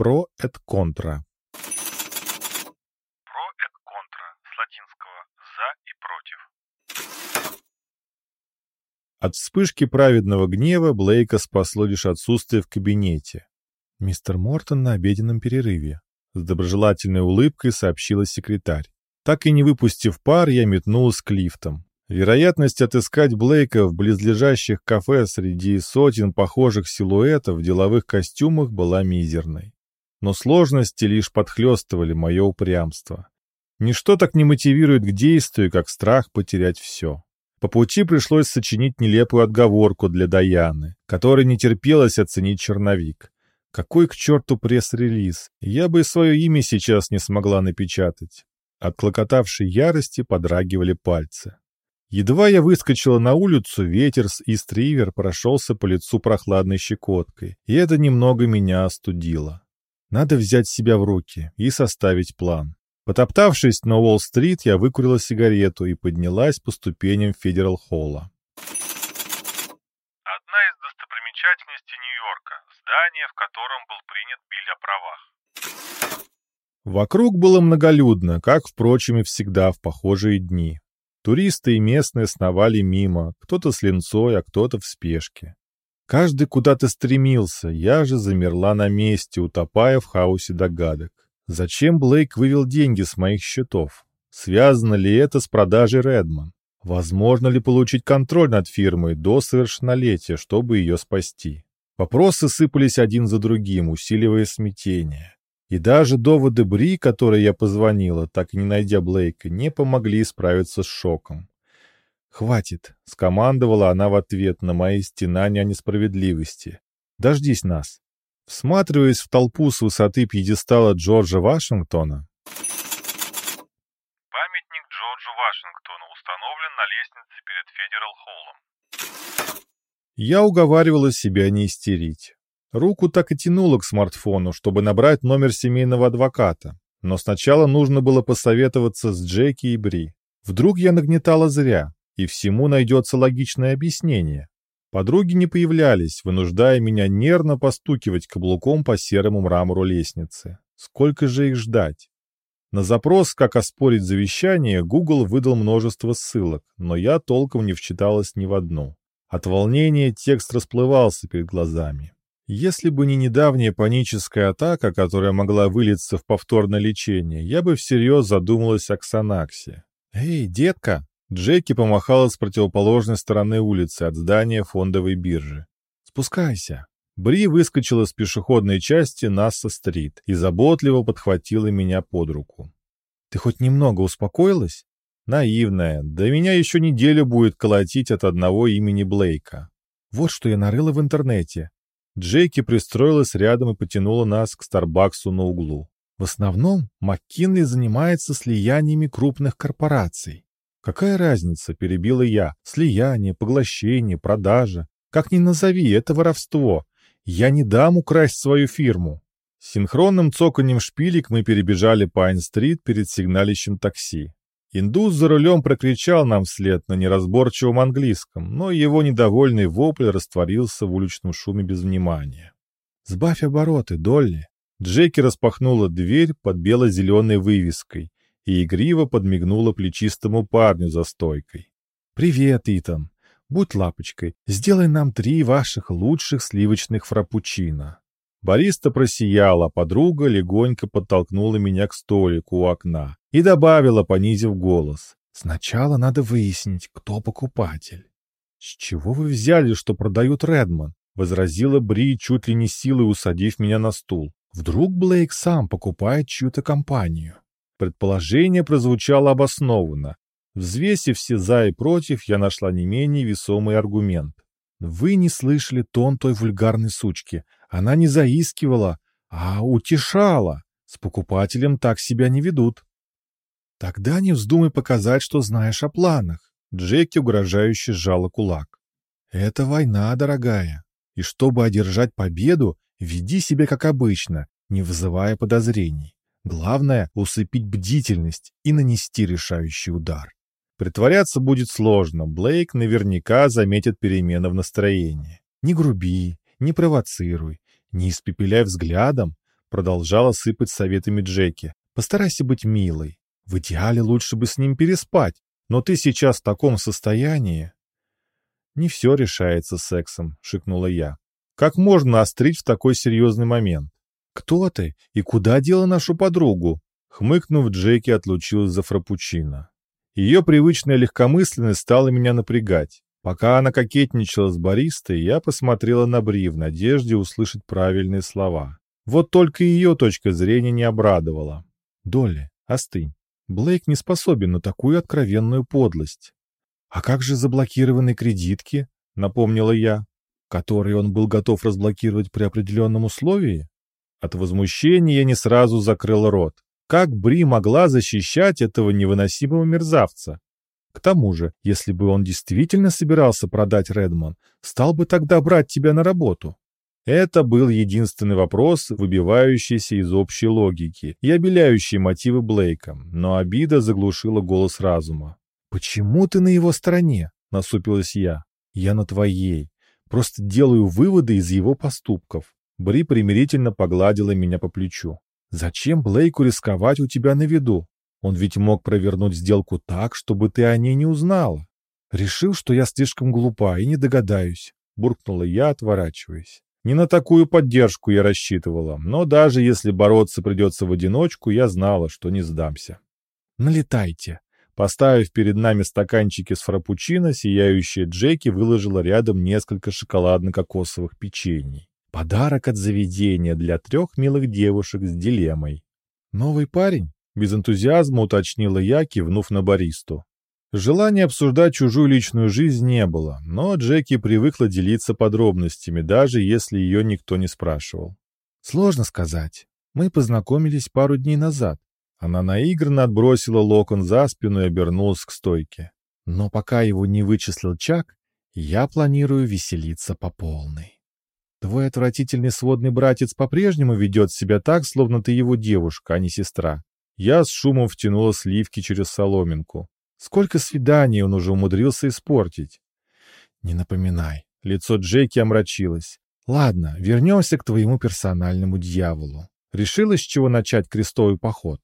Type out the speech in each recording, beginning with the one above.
Про et контра. Про et контра с латинского «за» и «против». От вспышки праведного гнева Блейка спасло лишь отсутствие в кабинете. «Мистер Мортон на обеденном перерыве», — с доброжелательной улыбкой сообщила секретарь. Так и не выпустив пар, я метнулась к лифтам. Вероятность отыскать Блейка в близлежащих кафе среди сотен похожих силуэтов в деловых костюмах была мизерной. Но сложности лишь подхлестывали мое упрямство. Ничто так не мотивирует к действию, как страх потерять все. По пути пришлось сочинить нелепую отговорку для Даяны, которой не терпелось оценить черновик. Какой к черту пресс-релиз? Я бы свое имя сейчас не смогла напечатать. От клокотавшей ярости подрагивали пальцы. Едва я выскочила на улицу, ветер с Ист-Ривер прошелся по лицу прохладной щекоткой, и это немного меня остудило. Надо взять себя в руки и составить план. Потоптавшись на Уолл-стрит, я выкурила сигарету и поднялась по ступеням Федерал-холла. Одна из достопримечательностей Нью-Йорка – здание, в котором был принят биль о правах. Вокруг было многолюдно, как, впрочем, и всегда в похожие дни. Туристы и местные сновали мимо, кто-то с линцой, а кто-то в спешке. Каждый куда-то стремился, я же замерла на месте, утопая в хаосе догадок. Зачем Блейк вывел деньги с моих счетов? Связано ли это с продажей Редман? Возможно ли получить контроль над фирмой до совершеннолетия, чтобы ее спасти? Вопросы сыпались один за другим, усиливая смятение. И даже доводы Бри, которой я позвонила, так и не найдя Блейка, не помогли справиться с шоком. «Хватит», — скомандовала она в ответ на мои стенания о несправедливости. «Дождись нас». Всматриваясь в толпу с высоты пьедестала Джорджа Вашингтона, Памятник Джорджу Вашингтону установлен на лестнице перед Федерал-холлом. я уговаривала себя не истерить. Руку так и тянуло к смартфону, чтобы набрать номер семейного адвоката. Но сначала нужно было посоветоваться с Джеки и Бри. Вдруг я нагнетала зря, и всему найдется логичное объяснение. Подруги не появлялись, вынуждая меня нервно постукивать каблуком по серому мрамору лестницы. Сколько же их ждать? На запрос, как оспорить завещание, Google выдал множество ссылок, но я толком не вчиталась ни в одну. От волнения текст расплывался перед глазами. Если бы не недавняя паническая атака, которая могла вылиться в повторное лечение, я бы всерьез задумалась о Ксанаксе. «Эй, детка!» Джеки помахала с противоположной стороны улицы от здания фондовой биржи. «Спускайся!» Бри выскочила с пешеходной части Насса-стрит и заботливо подхватила меня под руку. «Ты хоть немного успокоилась?» «Наивная. Да меня еще неделю будет колотить от одного имени Блейка. Вот что я нарыла в интернете. Джейки пристроилась рядом и потянула нас к Старбаксу на углу. В основном МакКинли занимается слияниями крупных корпораций. Какая разница, перебила я, слияние, поглощение, продажа. Как ни назови, это воровство. Я не дам украсть свою фирму. Синхронным цоканьем шпилек мы перебежали Пайн-стрит перед сигналищем такси. Индус за рулем прокричал нам вслед на неразборчивом английском, но его недовольный вопль растворился в уличном шуме без внимания. «Сбавь обороты, Долли!» Джеки распахнула дверь под бело-зеленой вывеской и игриво подмигнула плечистому парню за стойкой. «Привет, Итан! Будь лапочкой, сделай нам три ваших лучших сливочных фрапучино». Бариста просияла, а подруга легонько подтолкнула меня к столику у окна и добавила, понизив голос. «Сначала надо выяснить, кто покупатель». «С чего вы взяли, что продают Редман?» — возразила Бри, чуть ли не силой усадив меня на стул. «Вдруг Блейк сам покупает чью-то компанию?» Предположение прозвучало обоснованно. Взвесив все «за» и «против», я нашла не менее весомый аргумент. «Вы не слышали тон той вульгарной сучки. Она не заискивала, а утешала. С покупателем так себя не ведут». «Тогда не вздумай показать, что знаешь о планах», — Джеки угрожающе сжала кулак. «Это война, дорогая, и чтобы одержать победу, веди себя как обычно, не вызывая подозрений. Главное — усыпить бдительность и нанести решающий удар. Притворяться будет сложно, Блейк наверняка заметит перемены в настроении. Не груби, не провоцируй, не испепеляй взглядом, Продолжала сыпать советами Джеки. Постарайся быть милой. В идеале лучше бы с ним переспать, но ты сейчас в таком состоянии. Не все решается сексом, шикнула я. Как можно острить в такой серьезный момент? Кто ты и куда дела нашу подругу? Хмыкнув, Джеки отлучилась за фрапучино. Ее привычная легкомысленность стала меня напрягать. Пока она кокетничала с баристой, я посмотрела на Бри в надежде услышать правильные слова. Вот только ее точка зрения не обрадовала. «Долли, остынь. Блейк не способен на такую откровенную подлость». «А как же заблокированные кредитки?» — напомнила я. «Которые он был готов разблокировать при определенном условии?» От возмущения я не сразу закрыл рот. Как Бри могла защищать этого невыносимого мерзавца? К тому же, если бы он действительно собирался продать Редмон, стал бы тогда брать тебя на работу. Это был единственный вопрос, выбивающийся из общей логики и обеляющий мотивы Блейка, но обида заглушила голос разума. «Почему ты на его стороне?» — насупилась я. «Я на твоей. Просто делаю выводы из его поступков». Бри примирительно погладила меня по плечу. «Зачем Блейку рисковать у тебя на виду? Он ведь мог провернуть сделку так, чтобы ты о ней не узнала. Решил, что я слишком глупа и не догадаюсь, буркнула я, отворачиваясь. Не на такую поддержку я рассчитывала, но даже если бороться придется в одиночку, я знала, что не сдамся. «Налетайте!» Поставив перед нами стаканчики с фрапучино, сияющая Джеки выложила рядом несколько шоколадно-кокосовых печений. Подарок от заведения для трех милых девушек с дилеммой. «Новый парень?» Без энтузиазма уточнила я, кивнув на баристу. Желания обсуждать чужую личную жизнь не было, но Джеки привыкла делиться подробностями, даже если ее никто не спрашивал. «Сложно сказать. Мы познакомились пару дней назад». Она наигранно отбросила локон за спину и обернулась к стойке. «Но пока его не вычислил Чак, я планирую веселиться по полной. Твой отвратительный сводный братец по-прежнему ведет себя так, словно ты его девушка, а не сестра. Я с шумом втянула сливки через соломинку. Сколько свиданий он уже умудрился испортить. Не напоминай. Лицо Джеки омрачилось. Ладно, вернемся к твоему персональному дьяволу. Решила, с чего начать крестовый поход?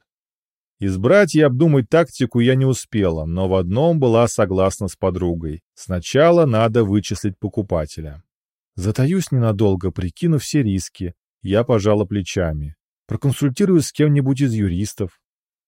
Избрать и обдумать тактику я не успела, но в одном была согласна с подругой. Сначала надо вычислить покупателя. Затаюсь ненадолго, прикинув все риски. Я пожала плечами. Проконсультируюсь с кем-нибудь из юристов.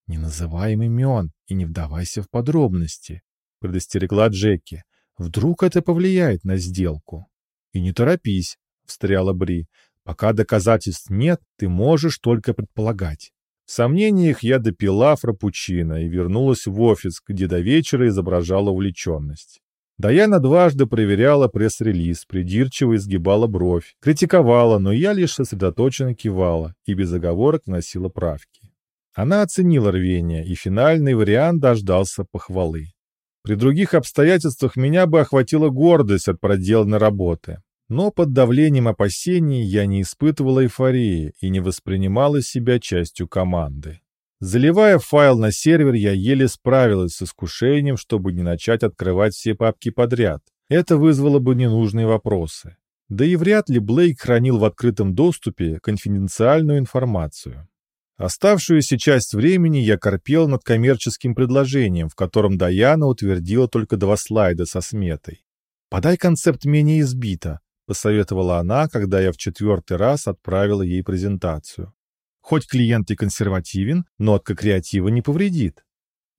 «Не называй им имен и не вдавайся в подробности», — предостерегла Джеки. «Вдруг это повлияет на сделку?» «И не торопись», — встряла Бри. «Пока доказательств нет, ты можешь только предполагать». В сомнениях я допила фрапучино и вернулась в офис, где до вечера изображала увлеченность. Даяна дважды проверяла пресс-релиз, придирчиво изгибала бровь, критиковала, но я лишь сосредоточенно кивала и без оговорок носила правки. Она оценила рвение, и финальный вариант дождался похвалы. При других обстоятельствах меня бы охватила гордость от проделанной работы. Но под давлением опасений я не испытывала эйфории и не воспринимала себя частью команды. Заливая файл на сервер, я еле справилась с искушением, чтобы не начать открывать все папки подряд. Это вызвало бы ненужные вопросы. Да и вряд ли Блейк хранил в открытом доступе конфиденциальную информацию. Оставшуюся часть времени я корпел над коммерческим предложением, в котором Даяна утвердила только два слайда со сметой. «Подай концепт менее избито», — посоветовала она, когда я в четвертый раз отправила ей презентацию. «Хоть клиент и консервативен, нотка креатива не повредит».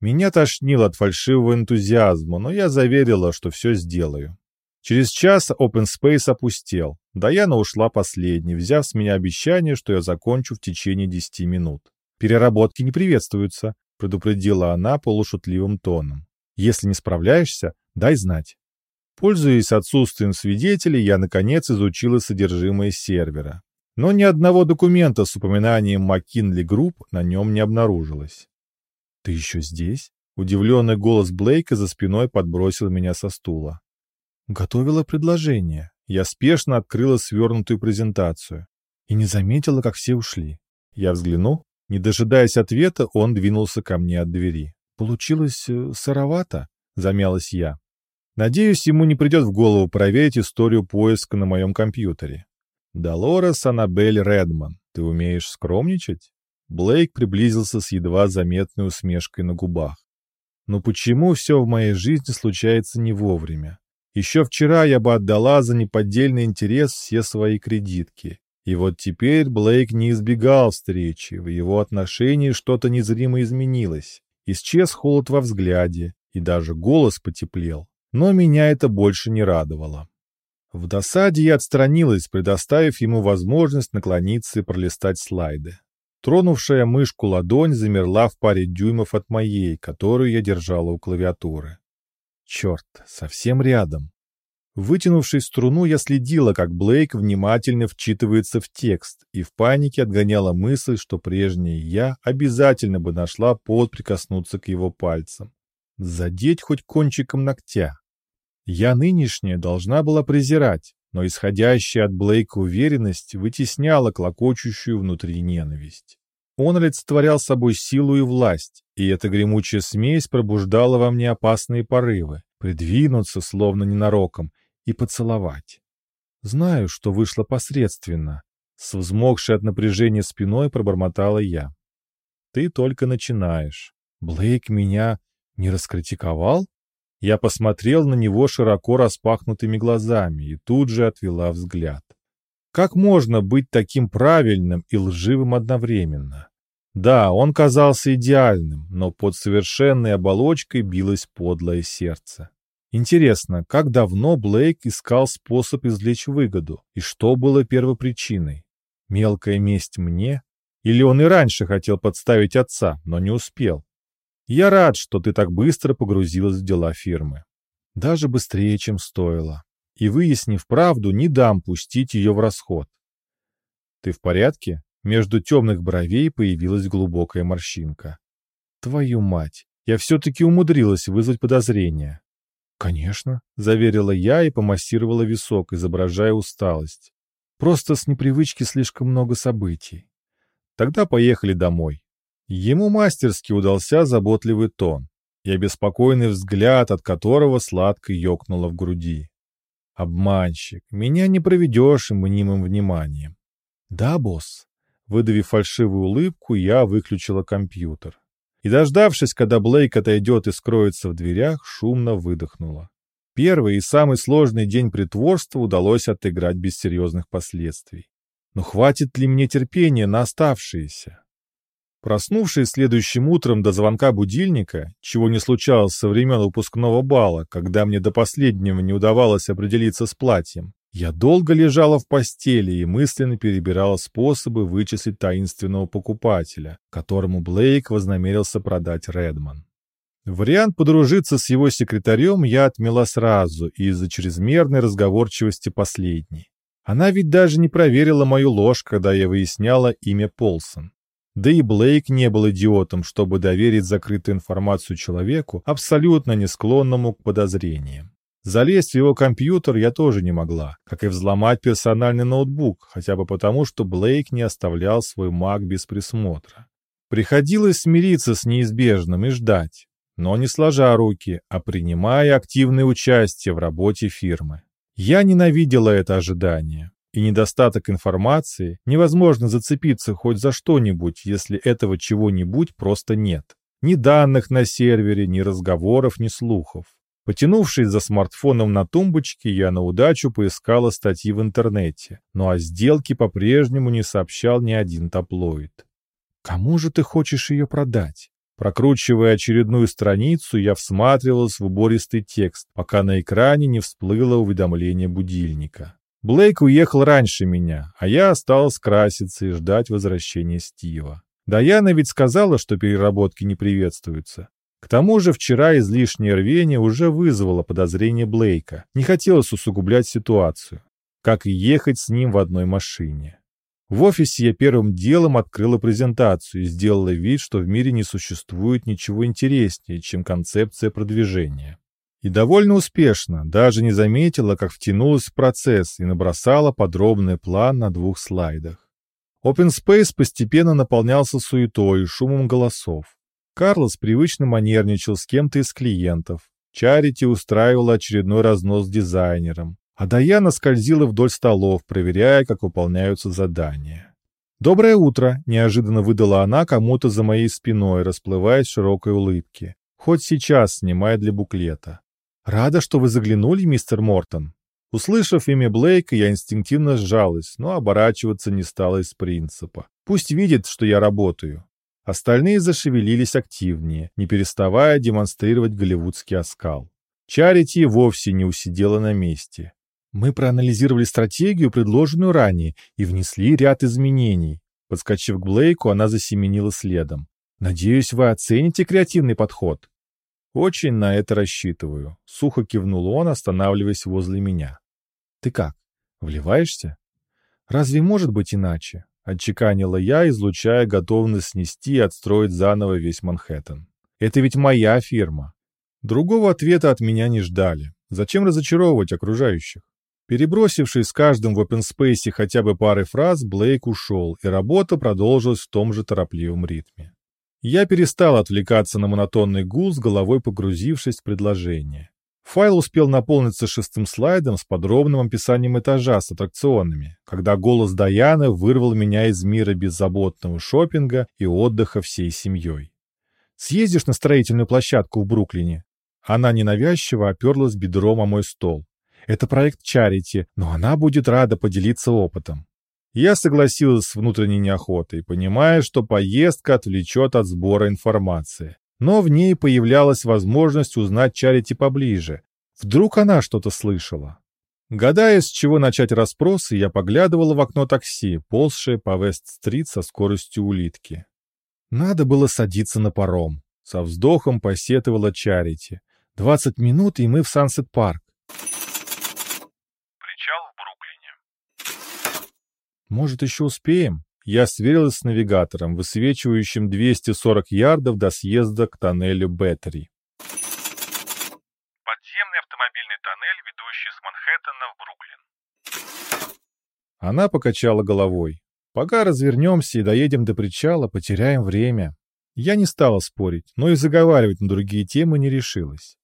Меня тошнило от фальшивого энтузиазма, но я заверила, что все сделаю. Через час Open Space опустел. Даяна ушла последней, взяв с меня обещание, что я закончу в течение 10 минут. «Переработки не приветствуются», — предупредила она полушутливым тоном. «Если не справляешься, дай знать». Пользуясь отсутствием свидетелей, я, наконец, изучила содержимое сервера. Но ни одного документа с упоминанием McKinley Group на нем не обнаружилось. «Ты еще здесь?» Удивленный голос Блейка за спиной подбросил меня со стула. Готовила предложение. Я спешно открыла свернутую презентацию и не заметила, как все ушли. Я взглянул. Не дожидаясь ответа, он двинулся ко мне от двери. «Получилось э, сыровато», — замялась я. Надеюсь, ему не придет в голову проверить историю поиска на моем компьютере. Долорес Аннабель Редман. Ты умеешь скромничать? Блейк приблизился с едва заметной усмешкой на губах. Но почему все в моей жизни случается не вовремя? Еще вчера я бы отдала за неподдельный интерес все свои кредитки. И вот теперь Блейк не избегал встречи, в его отношении что-то незримо изменилось. Исчез холод во взгляде, и даже голос потеплел. Но меня это больше не радовало. В досаде я отстранилась, предоставив ему возможность наклониться и пролистать слайды. Тронувшая мышку ладонь замерла в паре дюймов от моей, которую я держала у клавиатуры. Черт, совсем рядом. Вытянувшись струну, я следила, как Блейк внимательно вчитывается в текст, и в панике отгоняла мысль, что прежняя я обязательно бы нашла повод прикоснуться к его пальцам. Задеть хоть кончиком ногтя. Я нынешняя должна была презирать, но исходящая от Блейка уверенность вытесняла клокочущую внутри ненависть. Он олицетворял собой силу и власть, и эта гремучая смесь пробуждала во мне опасные порывы, придвинуться, словно ненароком, и поцеловать. Знаю, что вышло посредственно. С взмокшей от напряжения спиной пробормотала я. Ты только начинаешь. Блейк меня не раскритиковал? Я посмотрел на него широко распахнутыми глазами и тут же отвела взгляд. Как можно быть таким правильным и лживым одновременно? Да, он казался идеальным, но под совершенной оболочкой билось подлое сердце. Интересно, как давно Блейк искал способ извлечь выгоду, и что было первопричиной? Мелкая месть мне? Или он и раньше хотел подставить отца, но не успел? Я рад, что ты так быстро погрузилась в дела фирмы. Даже быстрее, чем стоило. И, выяснив правду, не дам пустить ее в расход. Ты в порядке? Между темных бровей появилась глубокая морщинка. Твою мать, я все-таки умудрилась вызвать подозрение. Конечно, заверила я и помассировала висок, изображая усталость. Просто с непривычки слишком много событий. Тогда поехали домой. Ему мастерски удался заботливый тон и обеспокоенный взгляд, от которого сладко ёкнуло в груди. «Обманщик, меня не проведешь мнимым вниманием». «Да, босс». Выдавив фальшивую улыбку, я выключила компьютер. И, дождавшись, когда Блейк отойдет и скроется в дверях, шумно выдохнула. Первый и самый сложный день притворства удалось отыграть без серьезных последствий. Но хватит ли мне терпения на оставшиеся? Проснувшись следующим утром до звонка будильника, чего не случалось со времен выпускного бала, когда мне до последнего не удавалось определиться с платьем, я долго лежала в постели и мысленно перебирала способы вычислить таинственного покупателя, которому Блейк вознамерился продать Редман. Вариант подружиться с его секретарем я отмела сразу из-за чрезмерной разговорчивости последней. Она ведь даже не проверила мою ложь, когда я выясняла имя Полсон. Да и Блейк не был идиотом, чтобы доверить закрытую информацию человеку, абсолютно не склонному к подозрениям. Залезть в его компьютер я тоже не могла, как и взломать персональный ноутбук, хотя бы потому, что Блейк не оставлял свой маг без присмотра. Приходилось смириться с неизбежным и ждать, но не сложа руки, а принимая активное участие в работе фирмы. Я ненавидела это ожидание и недостаток информации, невозможно зацепиться хоть за что-нибудь, если этого чего-нибудь просто нет. Ни данных на сервере, ни разговоров, ни слухов. Потянувшись за смартфоном на тумбочке, я на удачу поискала статьи в интернете, но о сделке по-прежнему не сообщал ни один таблоид. «Кому же ты хочешь ее продать?» Прокручивая очередную страницу, я всматривалась в убористый текст, пока на экране не всплыло уведомление будильника. Блейк уехал раньше меня, а я осталась краситься и ждать возвращения Стива. Даяна ведь сказала, что переработки не приветствуются. К тому же вчера излишнее рвение уже вызвало подозрение Блейка. Не хотелось усугублять ситуацию. Как и ехать с ним в одной машине. В офисе я первым делом открыла презентацию и сделала вид, что в мире не существует ничего интереснее, чем концепция продвижения. И довольно успешно, даже не заметила, как втянулась в процесс и набросала подробный план на двух слайдах. Open Space постепенно наполнялся суетой и шумом голосов. Карлос привычно манерничал с кем-то из клиентов. Чарити устраивала очередной разнос с дизайнером. А Даяна скользила вдоль столов, проверяя, как выполняются задания. «Доброе утро!» — неожиданно выдала она кому-то за моей спиной, расплываясь широкой улыбке. Хоть сейчас снимая для буклета. «Рада, что вы заглянули, мистер Мортон». Услышав имя Блейка, я инстинктивно сжалась, но оборачиваться не стала из принципа. Пусть видит, что я работаю. Остальные зашевелились активнее, не переставая демонстрировать голливудский оскал. Чарити вовсе не усидела на месте. Мы проанализировали стратегию, предложенную ранее, и внесли ряд изменений. Подскочив к Блейку, она засеменила следом. «Надеюсь, вы оцените креативный подход». «Очень на это рассчитываю», — сухо кивнул он, останавливаясь возле меня. «Ты как, вливаешься?» «Разве может быть иначе?» — отчеканила я, излучая готовность снести и отстроить заново весь Манхэттен. «Это ведь моя фирма». Другого ответа от меня не ждали. Зачем разочаровывать окружающих? Перебросившись с каждым в OpenSpace хотя бы парой фраз, Блейк ушел, и работа продолжилась в том же торопливом ритме. Я перестал отвлекаться на монотонный гул, с головой погрузившись в предложение. Файл успел наполниться шестым слайдом с подробным описанием этажа с аттракционами, когда голос Даяны вырвал меня из мира беззаботного шопинга и отдыха всей семьей. «Съездишь на строительную площадку в Бруклине?» Она ненавязчиво оперлась бедром о мой стол. «Это проект Чарити, но она будет рада поделиться опытом. Я согласилась с внутренней неохотой, понимая, что поездка отвлечет от сбора информации. Но в ней появлялась возможность узнать Чарити поближе. Вдруг она что-то слышала. Гадая, с чего начать расспросы, я поглядывала в окно такси, ползшее по Вест-стрит со скоростью улитки. Надо было садиться на паром. Со вздохом посетовала Чарити. «Двадцать минут, и мы в Сансет-парк. Может, еще успеем? Я сверилась с навигатором, высвечивающим 240 ярдов до съезда к тоннелю Беттери. Подземный автомобильный тоннель, ведущий с Манхэттена в Бруклин. Она покачала головой. Пока развернемся и доедем до причала, потеряем время. Я не стала спорить, но и заговаривать на другие темы не решилась.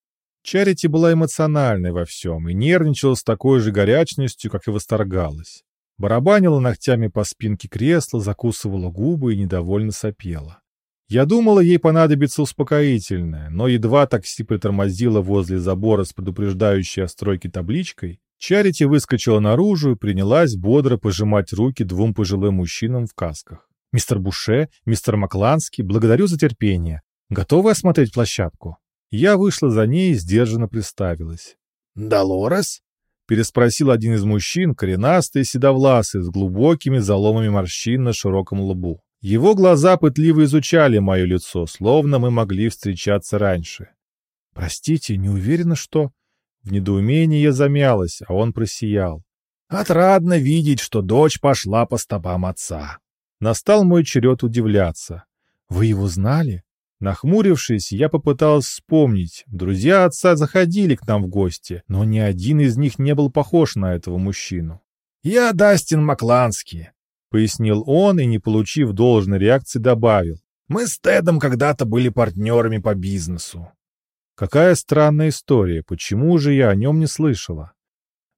Чарити была эмоциональной во всем и нервничала с такой же горячностью, как и восторгалась. Барабанила ногтями по спинке кресла, закусывала губы и недовольно сопела. Я думала, ей понадобится успокоительное, но едва такси притормозило возле забора с предупреждающей о стройке табличкой, Чарити выскочила наружу и принялась бодро пожимать руки двум пожилым мужчинам в касках. «Мистер Буше, мистер Макланский, благодарю за терпение. Готовы осмотреть площадку?» Я вышла за ней и сдержанно представилась. «Долорес?» — переспросил один из мужчин, коренастый седовласый, с глубокими заломами морщин на широком лбу. Его глаза пытливо изучали мое лицо, словно мы могли встречаться раньше. «Простите, не уверена, что...» В недоумении я замялась, а он просиял. «Отрадно видеть, что дочь пошла по стопам отца». Настал мой черед удивляться. «Вы его знали?» Нахмурившись, я попыталась вспомнить. Друзья отца заходили к нам в гости, но ни один из них не был похож на этого мужчину. «Я Дастин Макланский», — пояснил он и, не получив должной реакции, добавил. «Мы с Тедом когда-то были партнерами по бизнесу». Какая странная история, почему же я о нем не слышала?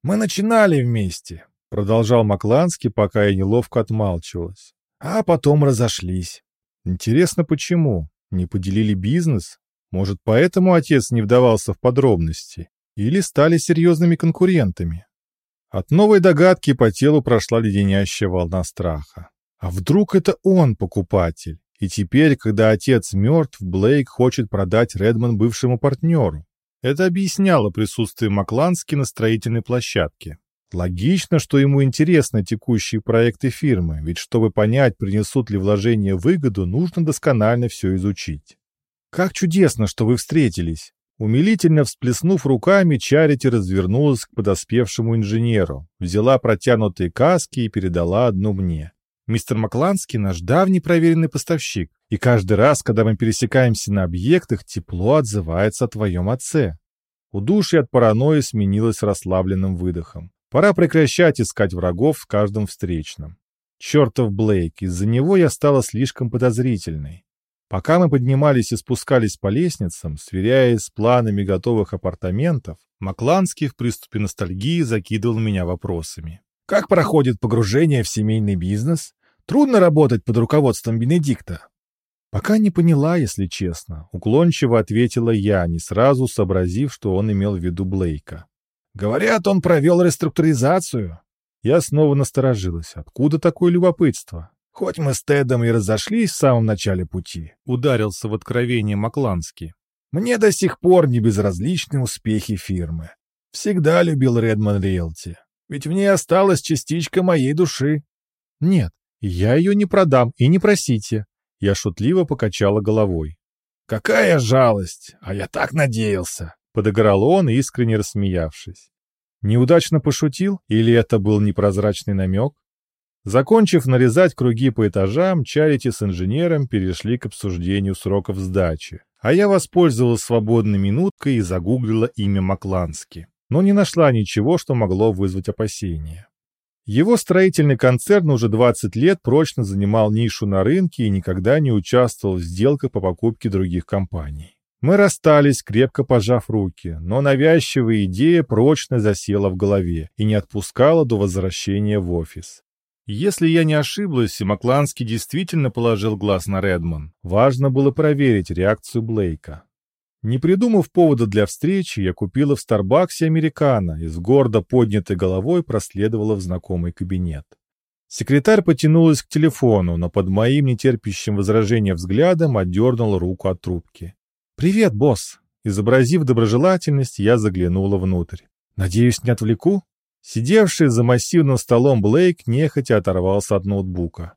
«Мы начинали вместе», — продолжал Макланский, пока я неловко отмалчивалась. «А потом разошлись». «Интересно, почему?» Не поделили бизнес? Может, поэтому отец не вдавался в подробности? Или стали серьезными конкурентами? От новой догадки по телу прошла леденящая волна страха. А вдруг это он покупатель? И теперь, когда отец мертв, Блейк хочет продать Редман бывшему партнеру. Это объясняло присутствие Маклански на строительной площадке. Логично, что ему интересны текущие проекты фирмы, ведь чтобы понять, принесут ли вложения выгоду, нужно досконально все изучить. «Как чудесно, что вы встретились!» Умилительно всплеснув руками, Чарити развернулась к подоспевшему инженеру, взяла протянутые каски и передала одну мне. «Мистер Макланский наш давний проверенный поставщик, и каждый раз, когда мы пересекаемся на объектах, тепло отзывается о твоем отце». Удушье от паранойи сменилось расслабленным выдохом. Пора прекращать искать врагов в каждом встречном. Чертов Блейк, из-за него я стала слишком подозрительной. Пока мы поднимались и спускались по лестницам, сверяясь с планами готовых апартаментов, Макланский в приступе ностальгии закидывал меня вопросами. «Как проходит погружение в семейный бизнес? Трудно работать под руководством Бенедикта. Пока не поняла, если честно. Уклончиво ответила я, не сразу сообразив, что он имел в виду Блейка. Говорят, он провел реструктуризацию. Я снова насторожилась. Откуда такое любопытство? Хоть мы с Тедом и разошлись в самом начале пути, ударился в откровение Макланский. Мне до сих пор не безразличны успехи фирмы. Всегда любил Редман Риэлти. Ведь в ней осталась частичка моей души. Нет, я ее не продам и не просите. Я шутливо покачала головой. Какая жалость! А я так надеялся! Подыграл он, искренне рассмеявшись. Неудачно пошутил или это был непрозрачный намек? Закончив нарезать круги по этажам, Чарити с инженером перешли к обсуждению сроков сдачи, а я воспользовалась свободной минуткой и загуглила имя Маклански, но не нашла ничего, что могло вызвать опасения. Его строительный концерн уже 20 лет прочно занимал нишу на рынке и никогда не участвовал в сделках по покупке других компаний. Мы расстались, крепко пожав руки, но навязчивая идея прочно засела в голове и не отпускала до возвращения в офис. Если я не ошиблась, Макланский действительно положил глаз на Редман, важно было проверить реакцию Блейка. Не придумав повода для встречи, я купила в Старбаксе американо и с гордо поднятой головой проследовала в знакомый кабинет. Секретарь потянулась к телефону, но под моим нетерпящим возражения взглядом отдернул руку от трубки. «Привет, босс!» Изобразив доброжелательность, я заглянула внутрь. «Надеюсь, не отвлеку?» Сидевший за массивным столом Блейк нехотя оторвался от ноутбука.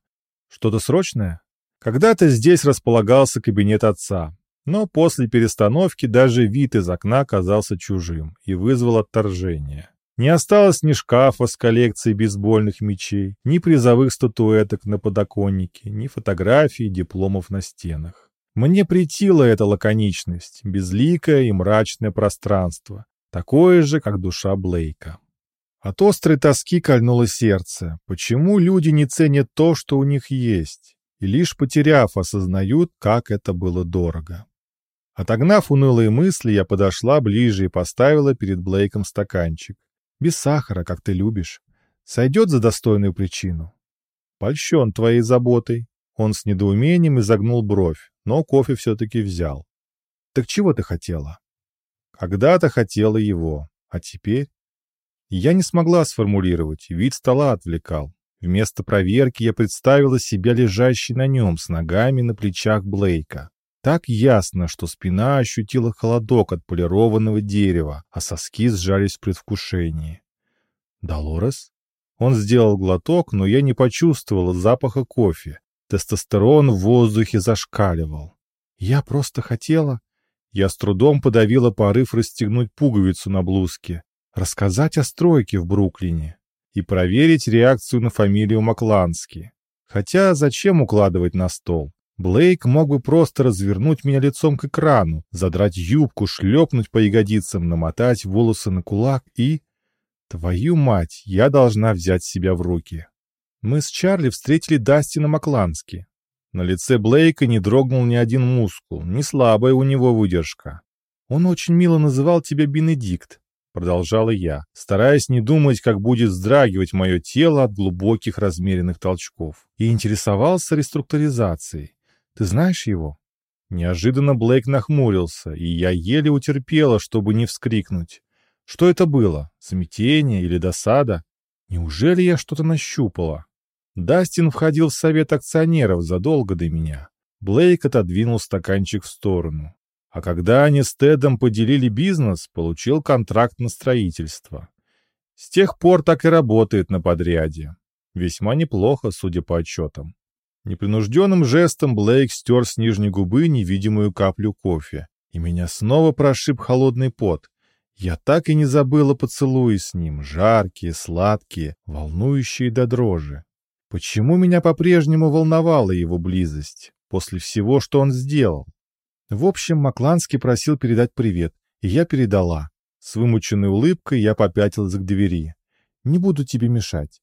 «Что-то срочное?» Когда-то здесь располагался кабинет отца, но после перестановки даже вид из окна казался чужим и вызвал отторжение. Не осталось ни шкафа с коллекцией бейсбольных мечей, ни призовых статуэток на подоконнике, ни фотографий, дипломов на стенах. Мне притила эта лаконичность, безликое и мрачное пространство, такое же, как душа Блейка. От острой тоски кольнуло сердце. Почему люди не ценят то, что у них есть, и лишь потеряв осознают, как это было дорого? Отогнав унылые мысли, я подошла ближе и поставила перед Блейком стаканчик. Без сахара, как ты любишь. Сойдет за достойную причину. Польщен твоей заботой. Он с недоумением изогнул бровь, но кофе все-таки взял. Так чего ты хотела? Когда-то хотела его, а теперь... Я не смогла сформулировать, вид стола отвлекал. Вместо проверки я представила себя лежащей на нем с ногами на плечах Блейка. Так ясно, что спина ощутила холодок от полированного дерева, а соски сжались в предвкушении. «Долорес?» Он сделал глоток, но я не почувствовала запаха кофе. Тестостерон в воздухе зашкаливал. «Я просто хотела...» Я с трудом подавила порыв расстегнуть пуговицу на блузке рассказать о стройке в Бруклине и проверить реакцию на фамилию Маклански. Хотя зачем укладывать на стол? Блейк мог бы просто развернуть меня лицом к экрану, задрать юбку, шлепнуть по ягодицам, намотать волосы на кулак и... Твою мать, я должна взять себя в руки. Мы с Чарли встретили Дастина Маклански. На лице Блейка не дрогнул ни один мускул, не слабая у него выдержка. Он очень мило называл тебя Бенедикт, — продолжала я, стараясь не думать, как будет вздрагивать мое тело от глубоких размеренных толчков, и интересовался реструктуризацией. Ты знаешь его?» Неожиданно Блейк нахмурился, и я еле утерпела, чтобы не вскрикнуть. Что это было? Смятение или досада? Неужели я что-то нащупала? Дастин входил в совет акционеров задолго до меня. Блейк отодвинул стаканчик в сторону. А когда они с Тедом поделили бизнес, получил контракт на строительство. С тех пор так и работает на подряде. Весьма неплохо, судя по отчетам. Непринужденным жестом Блейк стер с нижней губы невидимую каплю кофе, и меня снова прошиб холодный пот. Я так и не забыла поцелуи с ним, жаркие, сладкие, волнующие до дрожи. Почему меня по-прежнему волновала его близость, после всего, что он сделал? В общем, Макланский просил передать привет, и я передала. С вымученной улыбкой я попятилась к двери. «Не буду тебе мешать».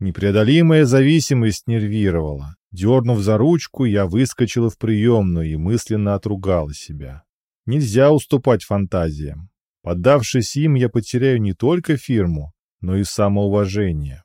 Непреодолимая зависимость нервировала. Дернув за ручку, я выскочила в приемную и мысленно отругала себя. Нельзя уступать фантазиям. Поддавшись им, я потеряю не только фирму, но и самоуважение.